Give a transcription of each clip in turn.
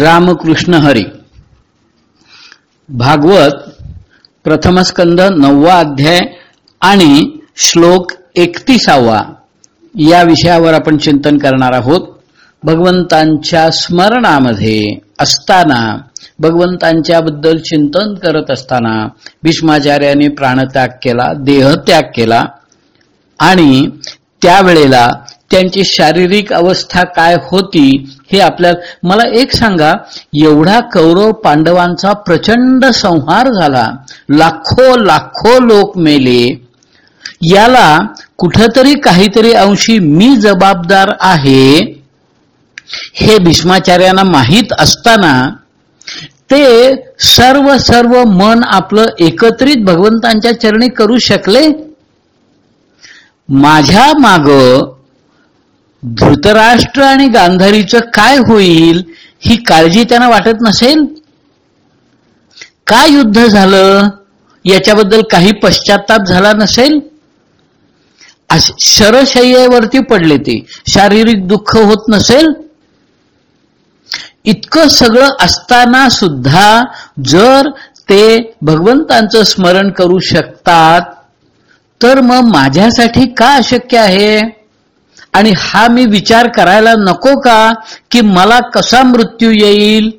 रामकृष्ण हरी. भागवत प्रथमस्कंद नववा अध्याय आणि श्लोक एकतीसावा. या विषयावर आपण चिंतन करणार आहोत. भगवंतांच्या स्मरणामध्ये असताना भगवंतांच्या बद्दल चिंतन करत असताना भीष्माचार्याने प्राणत्याग केला देहत्याग केला आणि त्यावेळेला त्यांची शारीरिक अवस्था काय होती हे आपल्याला मला एक सांगा एवढा कौरव पांडवांचा प्रचंड संहार झाला लाखो लाखो लोक मेले. याला कुठतरी काहीतरी अंशी मी जबाबदार आहे. हे भीष्माचार्यांना माहीत असताना ते सर्व सर्व मन आपलं एकत्रित भगवंतांच्या चरणी करू शकले. माझ्या माग धृतराष्ट्र आणि गांधारीचं काय होईल ही काळजी त्यांना वाटत नसेल? का युद्ध झालं? याच्याबद्दल काही पश्चाताप झाला नसेल? शरशय्येवरती पडले ते. शारीरिक दुःख होत नसेल? इतकं सगळं असताना सुद्धा जर ते भगवंतांचं स्मरण करू शकतात तर मग माझ्यासाठी का अशक्य आहे? आणि हा मी विचार करायला नको का की मला कसा मृत्यू येईल?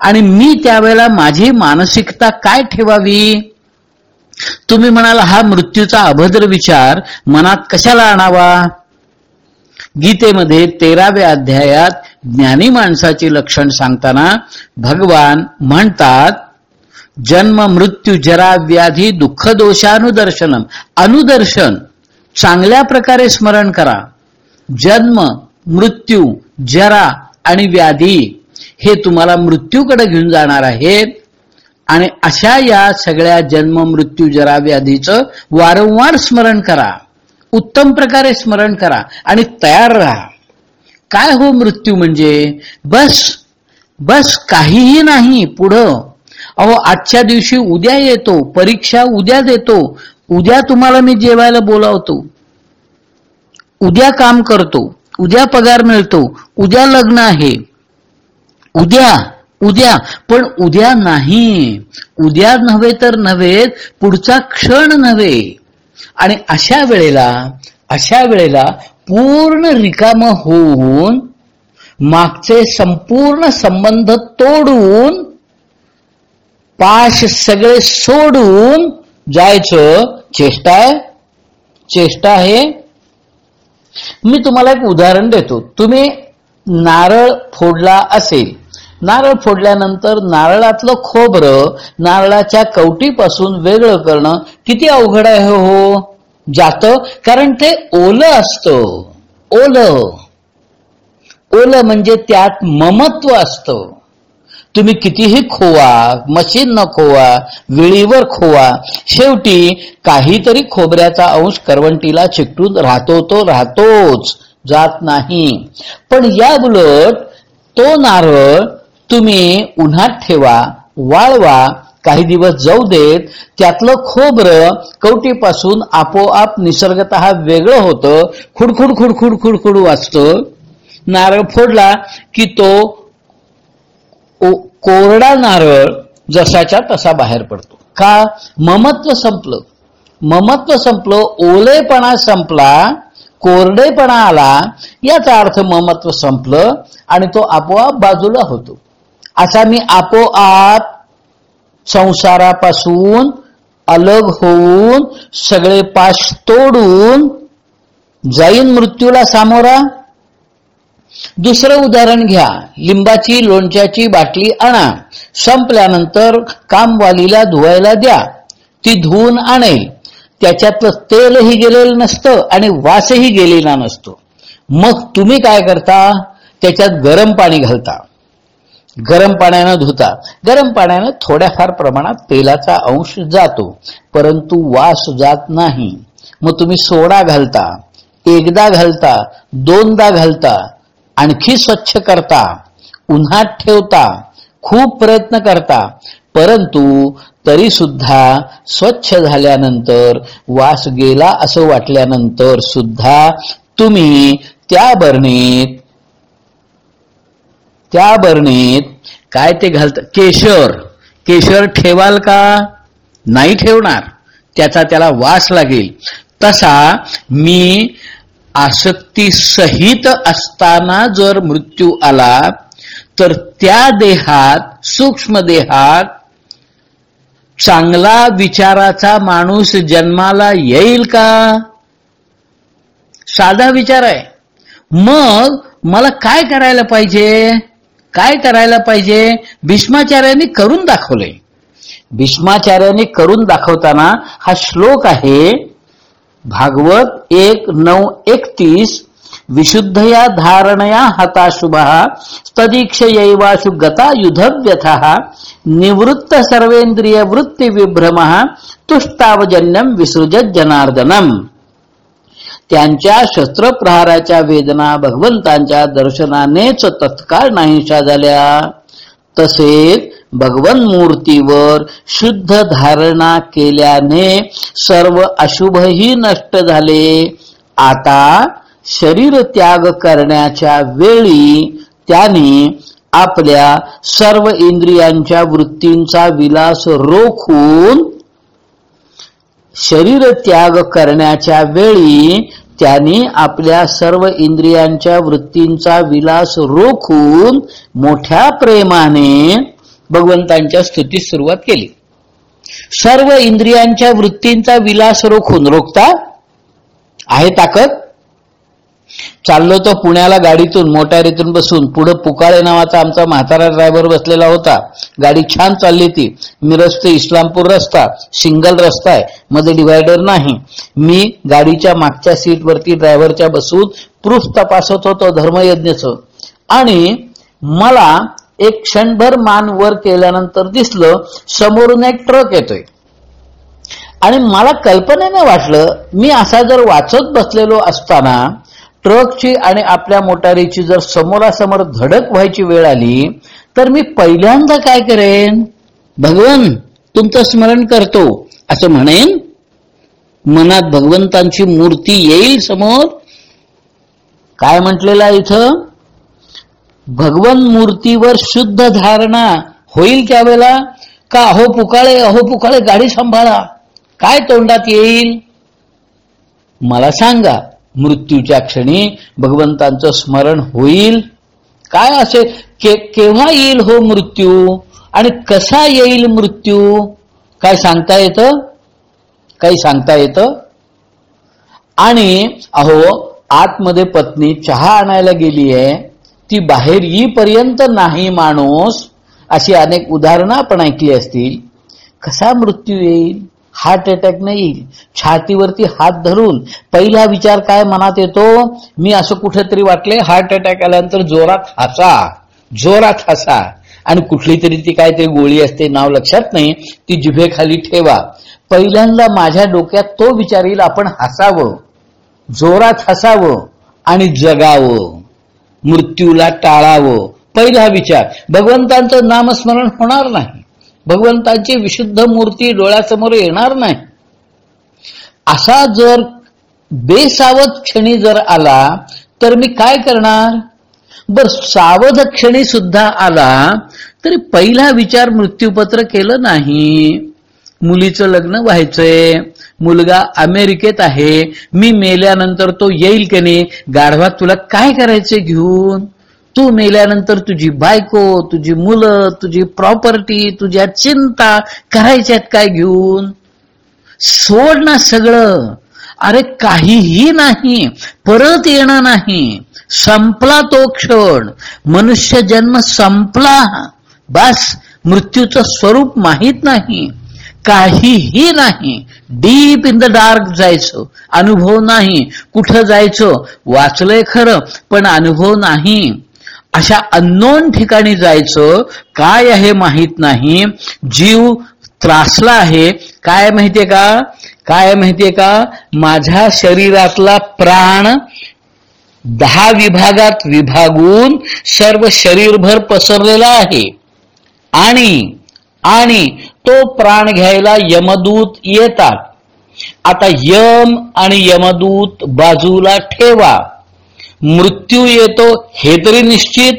आणि मी त्यावेळेला माझी मानसिकता काय ठेवावी? तुम्ही म्हणाल हा मृत्यूचा अभद्र विचार मनात कशाला आणावा? गीतेमध्ये तेराव्या अध्यायात ज्ञानी माणसाची लक्षण सांगताना भगवान म्हणतात जन्म मृत्यू जरा व्याधी दुःख दोषानुदर्शनम अनुदर्शन. चांगल्या प्रकारे स्मरण करा. जन्म मृत्यू जरा आणि व्याधी हे तुम्हाला मृत्यूकडे घेऊन जाणार आहेत. आणि अशा या सगळ्या जन्म मृत्यू जरा व्याधीचं वारंवार स्मरण करा. उत्तम प्रकारे स्मरण करा आणि तयार राहा. काय हो मृत्यू म्हणजे? बस बस काहीही नाही पुढं. अहो आजच्या दिवशी उद्या येतो परीक्षा उद्या देतो उद्या तुम्हाला मी जेवायला बोलावतो. उद्या काम करतो. उद्या पगार मिळतो. उद्या लग्न आहे. उद्या उद्या. पण उद्या नाही. उद्या नव्हे तर नव्हे पुढचा क्षण नव्हे. आणि अशा वेळेला अशा वेळेला पूर्ण रिकाम होऊन मागचे संपूर्ण संबंध तोडून पाश सगळे सोडून जायचं. चेष्टा आहे. चेष्टा आहे. मी तुम्हाला एक उदाहरण देतो. तुम्ही नारळ फोडला असेल. नारळ फोडल्यानंतर नारळातलं खोबरं नारळाच्या कवटीपासून वेगळं करणं किती अवघड आहे हो, हो? जात. कारण ते ओलं असतं. ओलं. ओलं म्हणजे त्यात ममत्व असतं. तुम्ही कितीही खोवा मशीन न खोवा विळीवर खोवा शेवटी काहीतरी खोबऱ्याचा अंश करवंटीला चिकटून राहतो तो राहतोच जात नाही. पण या उलट तो नारळ तुम्ही उन्हात ठेवा वाळवा काही दिवस जाऊ देत त्यातलं खोबरं कवटीपासून आपोआप निसर्गत वेगळं होतं खुडखुड खुडखुड खुडखुड वाचतं. नारळ फोडला की तो कोरडा नारळ जसाच्या तसा बाहेर पडतो. का? ममत्व संपलं. ममत्व संपलं ओलेपणा संपला कोरडेपणा आला याचा अर्थ ममत्व संपलं आणि तो आपोआप बाजूला होतो. असा मी आपोआप संसारापासून अलग होऊन सगळे पाश तोडून जाईन मृत्यूला सामोरा. दुसरं उदाहरण घ्या. लिंबाची लोणच्याची बाटली आणा. संपल्यानंतर कामवालीला धुवायला द्या. ती धुवून आणेल त्याच्यातलं तेलही गेलेलं नसतं आणि वासही गेलेला नसतो. मग तुम्ही काय करता? त्याच्यात गरम पाणी घालता. गरम पाण्यानं धुता. गरम पाण्यानं थोड्याफार प्रमाणात तेलाचा अंश जातो. परंतु वास जात नाही. मग तुम्ही सोडा घालता. एकदा घालता. दोनदा घालता. आणखी स्वच्छ करता उन्हात ठेवता खूप प्रयत्न करता परंतु तरी सुद्धा स्वच्छ झाल्यानंतर वास गेला असं वाटल्यानंतर सुद्धा तुम्ही त्या बरणीत त्या बरणीत काय ते घालत? केशर. केशर ठेवाल का? नाही ठेवणार. त्याचा त्याला वास लागेल. तसा मी आसक्ती सहित असताना जर मृत्यू आला तर त्या देहात सूक्ष्म देहात चांगला विचाराचा माणूस जन्माला येईल का? साधा विचार आहे. मग मला काय करायला पाहिजे? काय करायला पाहिजे? भीष्माचार्यांनी करून दाखवले. भीष्माचार्यांनी करून दाखवताना हा श्लोक आहे भागवत एक नऊ एकतीस विशुद्धया धारणया हताशुभ तदीक्षयैवाशु गता युधव्यथ निवृत्त सर्वेंद्रिय वृत्ती विभ्रम तुष्टावजन्यम विसृजत जनार्दनम। त्यांच्या शस्त्रप्रहाराच्या वेदना भगवंतांच्या दर्शनानेच तत्काळ नाहीशा झाल्या। तसेच भगवन मूर्तीवर शुद्ध धारणा केल्याने सर्व अशुभही नष्ट झाले. आता शरीर त्याग करण्याच्या वेळी त्याने आपल्या सर्व इंद्रियांच्या वृत्तींचा विलास रोखून शरीर त्याग करण्याच्या वेळी त्यांनी आपल्या सर्व इंद्रियांच्या वृत्तींचा विलास रोखून मोठ्या प्रेमाने भगवंतांच्या स्तुतीस सुरुवात केली. सर्व इंद्रियांच्या वृत्तींचा विलास रोखून रोखता आहे ताकद. चाललो तो पुण्याला गाडीतून मोटारीतून बसून पुढं पुकाळे नावाचा आमचा म्हातारा ड्रायव्हर बसलेला होता. गाडी छान चालली ती मिरज ते इस्लामपूर रस्ता सिंगल रस्ता आहे. मध्ये डिवायडर नाही. मी गाडीच्या मागच्या सीटवरती ड्रायव्हरच्या बसून प्रूफ तपासत होतो धर्मयज्ञच. आणि मला एक क्षणभर मान वर केल्यानंतर दिसलं समोरून एक ट्रक येतोय. आणि मला कल्पनेने वाटलं मी असा जर वाचत बसलेलो असताना ट्रकची आणि आपल्या मोटारीची जर समोरासमोर धडक व्हायची वेळ आली तर मी पहिल्यांदा काय करेन? भगवन तुमचं स्मरण करतो. असं म्हणेन? मनात भगवंतांची मूर्ती येईल समोर? काय म्हटलेला इथं? भगवन मूर्तीवर शुद्ध धारणा होईल त्यावेळेला का अहो पुकाळे अहो पुकाळे गाडी सांभाळा? काय तोंडात येईल? मला सांगा मृत्यूच्या क्षणी भगवंतांचं स्मरण होईल? काय असे के, केव्हा येईल हो मृत्यू? आणि कसा येईल मृत्यू? काय सांगता येत? काही सांगता येत? आणि अहो आतमध्ये पत्नी चहा आणायला गेली आहे ती बाहेर येईपर्यंत नाही माणूस अशी अनेक उदाहरणं आपण ऐकली असतील. कसा मृत्यू येईल? हार्ट अटॅक नाही. छातीवरती हात धरून पहिला विचार काय मनात येतो? मी असं कुठेतरी वाटले हार्ट अटॅक आल्यानंतर जोरात हसा जोरात हसा. आणि कुठली तरी ती काहीतरी गोळी असते नाव लक्षात नाही. ती जिभेखाली ठेवा. पहिल्यांदा माझ्या डोक्यात तो विचार येईल आपण हसावं. जोरात हसावं आणि जगावं. मृत्यूला टाळावं. पहिला विचार भगवंतांचं नामस्मरण होणार नाही. भगवंतांची विशुद्ध मूर्ती डोळ्यासमोर येणार नाही. असा जर बेसावध क्षणी जर आला तर मी काय करणार? बर सावध क्षणी सुद्धा आला तरी पहिला विचार मृत्यूपत्र केलं नाही. मुलीचं लग्न व्हायचंय. मुलगा अमेरिकेत आहे. मी मेल्यानंतर तो येईल की नाही? गाढवात तुला काय करायचंय घेऊन? तू मेल्यानंतर तुझी बायको तुझी मुलं तुझी प्रॉपर्टी तुझ्या चिंता करायच्यात काय घेऊन? सोड ना सगळं. अरे काहीही नाही. परत येणार नाही. संपला तो क्षण. मनुष्य जन्म संपला. बस मृत्यूचं स्वरूप माहीत नाही. काहीही नाही. डीप इन द डार्क जायचं. अनुभव नाही. कुठं जायचं? वाचलंय खरं पण अनुभव नाही. अशा अननोन ठिकाणी जायचं काय आहे माहीत नाही. जीव त्रासला आहे. काय माहितीये का? काय माहितीये का? माझ्या शरीरातला प्राण दहा विभागात विभागून सर्व शरीरभर पसरलेला आहे. आणि आणि तो प्राण घ्यायला यमदूत येतात. आता यम आणि यमदूत बाजूला ठेवा. मृत्यू येतो हे तरी निश्चित.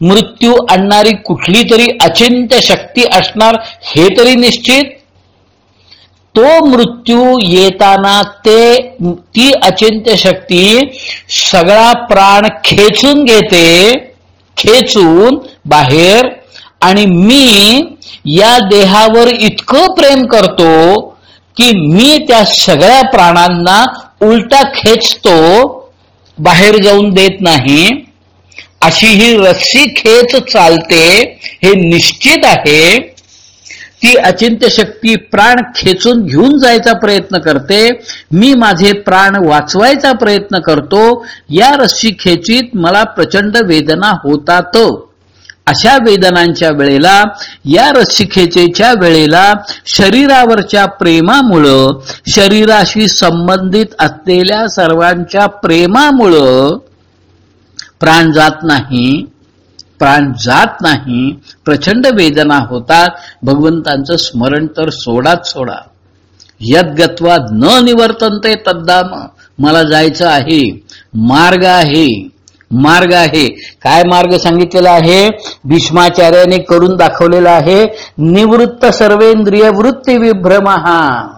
मृत्यू आणणारी कुठली तरी अचिंत्य शक्ती असणार हे तरी निश्चित. तो मृत्यू येताना ते ती अचिंत्य शक्ती सगळा प्राण खेचून घेते खेचून बाहेर आणि मी या देहावर इतकं प्रेम करतो की मी त्या सगळ्या प्राणांना उलटा खेचतो बाहेर जाऊन देत नाही. अशी ही रस्सी खेच चालते हे निश्चित आहे. ती अचिंत्य शक्ती प्राण खेचून घेऊन जायचा प्रयत्न करते. मी माझे प्राण वाचवायचा प्रयत्न करतो. या रस्सी खेचीत मला प्रचंड वेदना होतात. अशा वेदनांच्या वेळेला या रसिकेचेच्या वेळेला शरीरावरच्या प्रेमामुळं शरीराशी संबंधित असलेल्या सर्वांच्या प्रेमामुळं प्राण जात नाही प्राण जात नाही प्रचंड वेदना होतात. भगवंतांचं स्मरण तर सोडाच सोडा. यद्गत्वा न निवर्तनते तद्दाम. मला जायचं आहे मार्ग आहे. मार्ग आहे. काय मार्ग सांगितलेला आहे? भीष्माचार्याने करून दाखवलेला आहे निवृत्त सर्वेंद्रिय वृत्ती विभ्रमहा.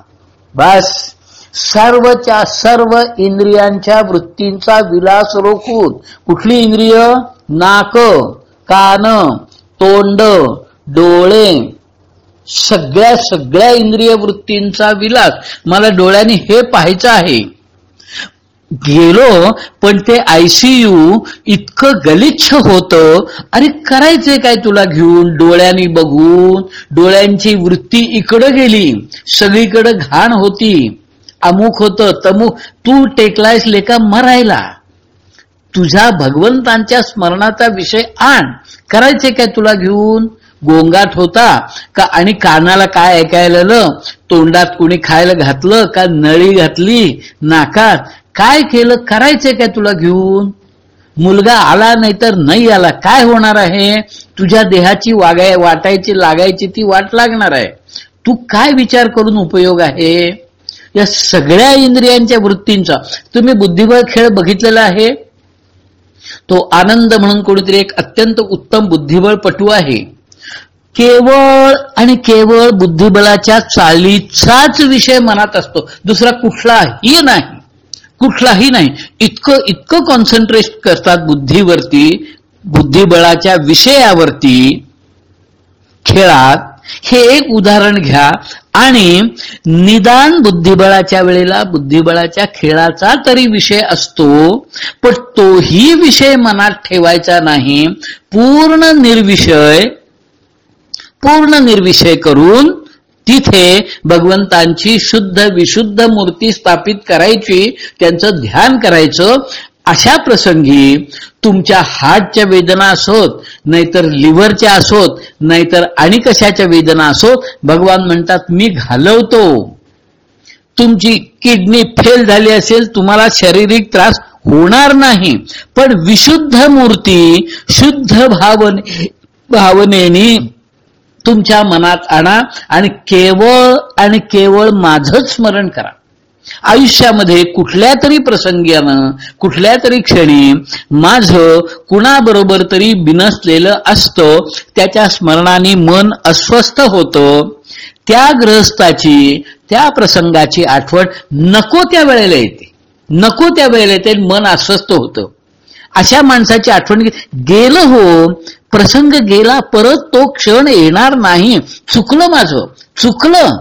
बस. सर्वच्या सर्व इंद्रियांच्या वृत्तींचा विलास रोखून कुठली इंद्रिय? नाक कान तोंड डोळे. सगळ्या सगळ्या इंद्रिय वृत्तींचा विलास. मला डोळ्यांनी हे पाहायचं आहे. गेलो पण ते आयसीयू इतकं गलिच्छ होतं. अरे करायचंय काय तुला घेऊन? डोळ्यांनी बघून डोळ्यांची वृत्ती इकडं गेली सगळीकडं घाण होती. अमुक होतं तमुक. तू टेकलायस लेका मरायला. तुझ्या भगवंतांच्या स्मरणाचा विषय आण. करायचे काय तुला घेऊन? गोंगाट होता का? आणि कानाला काय ऐकायला तोंडात कुणी खायला घातलं का? नळी घातली? नाकात? काय केलं? करायचंय काय तुला घेऊन? मुलगा आला नाही तर नाही आला. काय होणार आहे? तुझ्या देहाची वागाय वाटायची लागायची ती वाट लागणार आहे. तू काय विचार करून उपयोग आहे? या सगळ्या इंद्रियांच्या वृत्तींचा. तुम्ही बुद्धिबळ खेळ बघितलेला आहे? तो आनंद म्हणून कोणीतरी एक अत्यंत उत्तम बुद्धिबळपटू आहे. केवळ आणि केवळ बुद्धिबळाच्या चालीचाच विषय मनात असतो. दुसरा कुठलाही नाही. कुठलाही नाही. इतकं इतकं कॉन्सन्ट्रेट करतात बुद्धीवरती बुद्धिबळाच्या विषयावरती खेळात. हे एक उदाहरण घ्या. आणि निदान बुद्धिबळाच्या वेळेला बुद्धिबळाच्या खेळाचा तरी विषय असतो पण तोही विषय मनात ठेवायचा नाही. पूर्ण निर्विषय पूर्ण निर्विषय करून तिथे भगवंतांची शुद्ध विशुद्ध मूर्ती स्थापित करायची त्यांचं ध्यान करायचं अशा प्रसंगी तुमच्या हार्टच्या वेदना असोत नाहीतर लिव्हरच्या असोत नाहीतर आणि कशाच्या वेदना असोत भगवान म्हणतात मी घालवतो. तुमची किडनी फेल झाली असेल तुम्हाला शारीरिक त्रास होणार नाही पण विशुद्ध मूर्ती शुद्ध भावने भावनेनी तुमच्या मनात आणा आणि केवळ आणि केवळ माझंच स्मरण करा. आयुष्यामध्ये कुठल्या तरी प्रसंगानं कुठल्या तरी क्षणी माझं कुणाबरोबर तरी बिनसलेलं असतं त्याच्या स्मरणाने मन अस्वस्थ होतं त्या ग्रहस्थाची त्या प्रसंगाची आठवण नको त्या वेळेला येते. नको त्या वेळेला येते मन अस्वस्थ होतं. अशा माणसाची आठवण गेलं हो प्रसंग गेला परत तो क्षण येणार नाही. चुकलं माझं. चुकलं.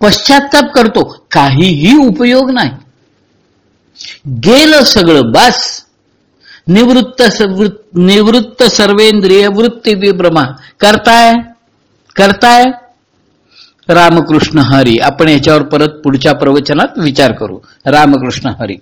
पश्चाताप करतो. काहीही उपयोग नाही. गेलं सगळं बस. निवृत्त निवृत्त सर्वेंद्रिय वृत्ती विभ्रमा. करताय? करताय? रामकृष्ण हरी. आपण याच्यावर परत पुढच्या प्रवचनात विचार करू. रामकृष्ण हरी.